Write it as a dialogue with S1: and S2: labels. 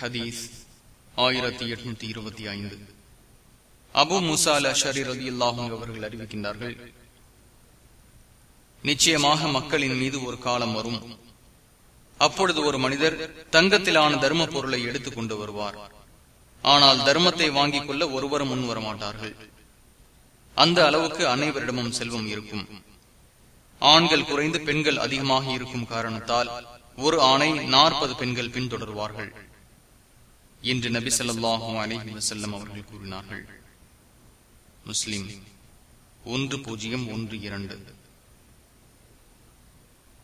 S1: ஹதீஸ் ஆயிரத்தி எட்நூத்தி இருபத்தி ஐந்து. அபு முசால அஷரி ரதி அல்லாஹும் அவர்கள் அறிவிக்கின்றார்கள் நிச்சயமாக மக்களின் மீது ஒரு காலம் வரும். அப்பொழுது ஒரு மனிதர் தங்கத்திலான தர்ம பொருளை எடுத்துக் கொண்டு வருவார். ஆனால் தர்மத்தை வாங்கிக் கொள்ள ஒருவரும் முன் வரமாட்டார்கள். அந்த அளவுக்கு அனைவரிடமும் செல்வம் இருக்கும். ஆண்கள் குறைந்து பெண்கள் அதிகமாக இருக்கும் காரணத்தால் ஒரு ஆணை நாற்பது பெண்கள் பின்தொடர்வார்கள். என்று நபி சொல்லாஹும் அலஹி வசல்லம் அவர்கள் கூறினார்கள். முஸ்லிம் ஒன்று பூஜ்ஜியம் ஒன்று இரண்டு.